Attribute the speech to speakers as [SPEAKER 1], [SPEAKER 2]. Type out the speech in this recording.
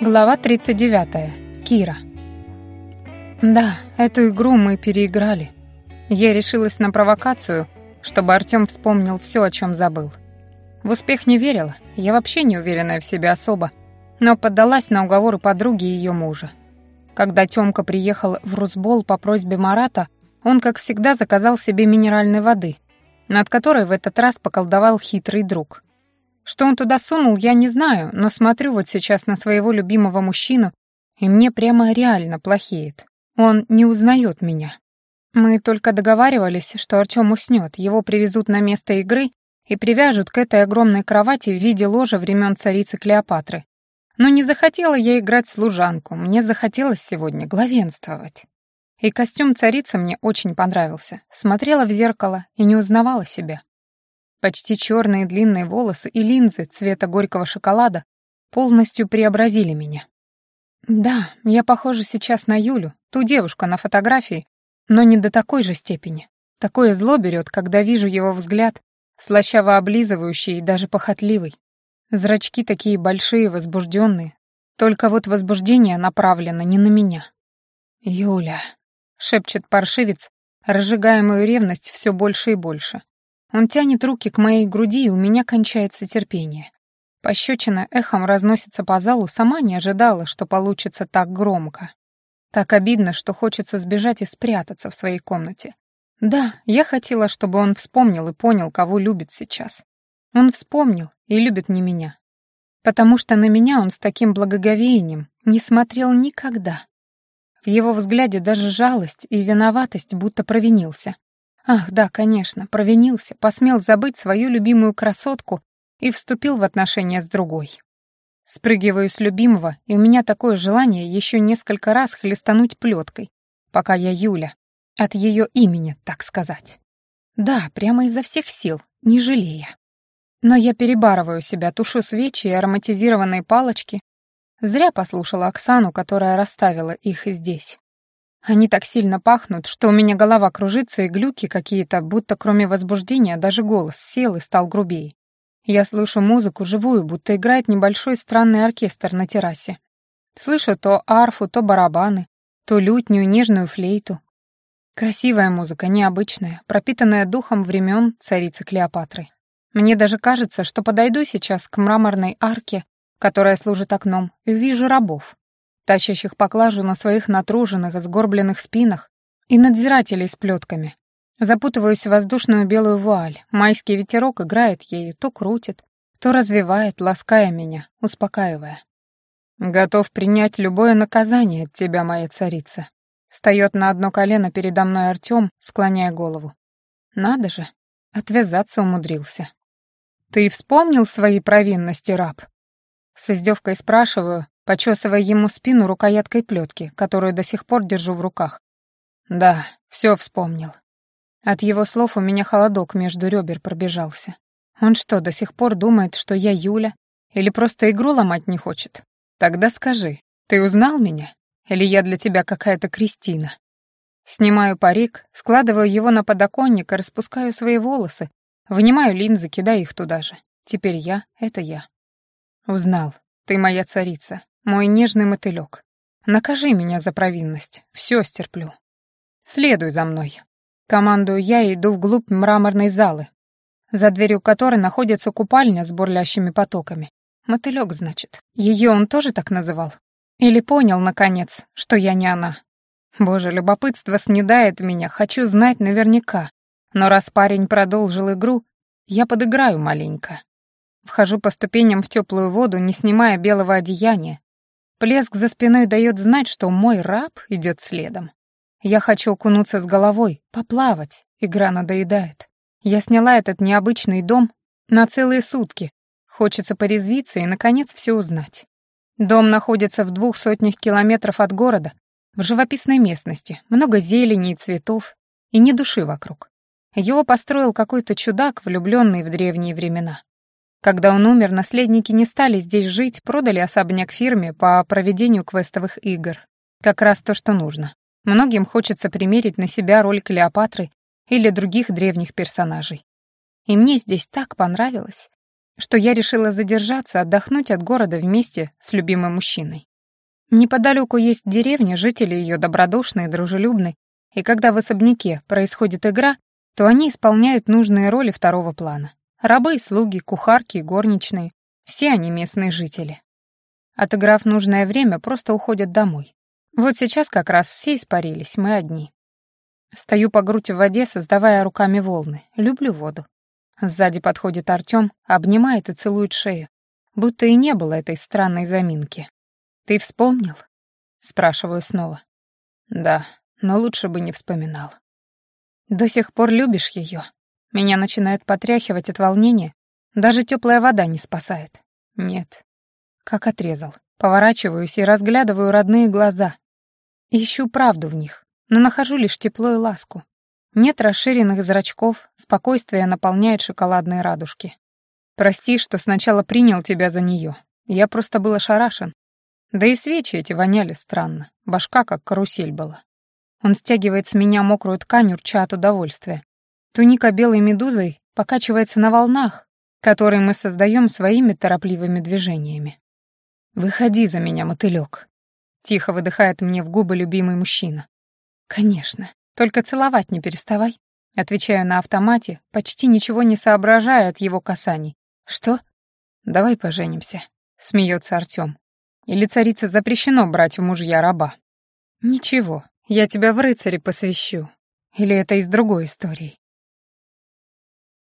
[SPEAKER 1] Глава 39. Кира. Да, эту игру мы переиграли. Я решилась на провокацию, чтобы Артём вспомнил всё, о чём забыл. В успех не верила, я вообще не уверенная в себе особо, но поддалась на уговоры подруги и её мужа. Когда Тёмка приехал в Русбол по просьбе Марата, он, как всегда, заказал себе минеральной воды, над которой в этот раз поколдовал хитрый друг — что он туда сунул, я не знаю, но смотрю вот сейчас на своего любимого мужчину, и мне прямо реально плохеет. Он не узнает меня. Мы только договаривались, что Артём уснёт, его привезут на место игры и привяжут к этой огромной кровати в виде ложа времен царицы Клеопатры. Но не захотела я играть служанку, мне захотелось сегодня главенствовать. И костюм царицы мне очень понравился. Смотрела в зеркало и не узнавала себя. Почти черные длинные волосы и линзы цвета горького шоколада полностью преобразили меня. Да, я похожа сейчас на Юлю, ту девушку на фотографии, но не до такой же степени. Такое зло берет, когда вижу его взгляд, слащаво облизывающий и даже похотливый. Зрачки такие большие, возбужденные. Только вот возбуждение направлено не на меня. «Юля», — шепчет паршивец, разжигая мою ревность все больше и больше. Он тянет руки к моей груди, и у меня кончается терпение. Пощечина эхом разносится по залу, сама не ожидала, что получится так громко. Так обидно, что хочется сбежать и спрятаться в своей комнате. Да, я хотела, чтобы он вспомнил и понял, кого любит сейчас. Он вспомнил и любит не меня. Потому что на меня он с таким благоговением не смотрел никогда. В его взгляде даже жалость и виноватость будто провинился. Ах, да, конечно, провинился, посмел забыть свою любимую красотку и вступил в отношения с другой. Спрыгиваю с любимого, и у меня такое желание еще несколько раз хлестануть плеткой, пока я Юля, от ее имени, так сказать. Да, прямо изо всех сил, не жалея. Но я перебарываю себя, тушу свечи и ароматизированные палочки. Зря послушала Оксану, которая расставила их здесь. Они так сильно пахнут, что у меня голова кружится и глюки какие-то, будто кроме возбуждения даже голос сел и стал грубее. Я слышу музыку живую, будто играет небольшой странный оркестр на террасе. Слышу то арфу, то барабаны, то лютню, нежную флейту. Красивая музыка, необычная, пропитанная духом времен царицы Клеопатры. Мне даже кажется, что подойду сейчас к мраморной арке, которая служит окном, вижу рабов тащащих поклажу на своих натруженных, сгорбленных спинах, и надзирателей с плетками. Запутываюсь в воздушную белую вуаль, майский ветерок играет ею, то крутит, то развивает, лаская меня, успокаивая. «Готов принять любое наказание от тебя, моя царица», Встает на одно колено передо мной Артём, склоняя голову. Надо же, отвязаться умудрился. «Ты вспомнил свои провинности, раб?» С издевкой спрашиваю, почесывая ему спину рукояткой плетки, которую до сих пор держу в руках. Да, все вспомнил. От его слов у меня холодок между ребер пробежался. Он что, до сих пор думает, что я Юля? Или просто игру ломать не хочет? Тогда скажи, ты узнал меня? Или я для тебя какая-то Кристина? Снимаю парик, складываю его на подоконник и распускаю свои волосы, вынимаю линзы, кидаю их туда же. Теперь я — это я. Узнал. Ты моя царица мой нежный мотылёк. Накажи меня за провинность, всё стерплю. Следуй за мной. Командую я и иду вглубь мраморной залы, за дверью которой находится купальня с бурлящими потоками. Мотылёк, значит. Её он тоже так называл? Или понял, наконец, что я не она? Боже, любопытство снедает меня, хочу знать наверняка. Но раз парень продолжил игру, я подыграю маленько. Вхожу по ступеням в теплую воду, не снимая белого одеяния, Плеск за спиной дает знать, что мой раб идет следом. Я хочу окунуться с головой, поплавать. Игра надоедает. Я сняла этот необычный дом на целые сутки. Хочется порезвиться и, наконец, все узнать. Дом находится в двух сотнях километров от города, в живописной местности, много зелени и цветов, и ни души вокруг. Его построил какой-то чудак, влюбленный в древние времена. Когда он умер, наследники не стали здесь жить, продали особняк фирме по проведению квестовых игр. Как раз то, что нужно. Многим хочется примерить на себя роль Клеопатры или других древних персонажей. И мне здесь так понравилось, что я решила задержаться, отдохнуть от города вместе с любимым мужчиной. Неподалеку есть деревня, жители ее добродушные, дружелюбны, и когда в особняке происходит игра, то они исполняют нужные роли второго плана. Рабы, слуги, кухарки, горничные — все они местные жители. Отыграв нужное время, просто уходят домой. Вот сейчас как раз все испарились, мы одни. Стою по грудь в воде, создавая руками волны. Люблю воду. Сзади подходит Артём, обнимает и целует шею. Будто и не было этой странной заминки. «Ты вспомнил?» Спрашиваю снова. «Да, но лучше бы не вспоминал». «До сих пор любишь её?» Меня начинает потряхивать от волнения. Даже тёплая вода не спасает. Нет. Как отрезал. Поворачиваюсь и разглядываю родные глаза. Ищу правду в них, но нахожу лишь тепло и ласку. Нет расширенных зрачков, спокойствие наполняет шоколадные радужки. Прости, что сначала принял тебя за нее. Я просто был ошарашен. Да и свечи эти воняли странно. Башка как карусель была. Он стягивает с меня мокрую ткань, урча от удовольствия. Туника белой медузой покачивается на волнах, которые мы создаем своими торопливыми движениями. «Выходи за меня, мотылёк», — тихо выдыхает мне в губы любимый мужчина. «Конечно, только целовать не переставай», — отвечаю на автомате, почти ничего не соображая от его касаний. «Что?» «Давай поженимся», — смеется Артём. «Или царице запрещено брать в мужья раба?» «Ничего, я тебя в рыцаре посвящу. Или это из другой истории?»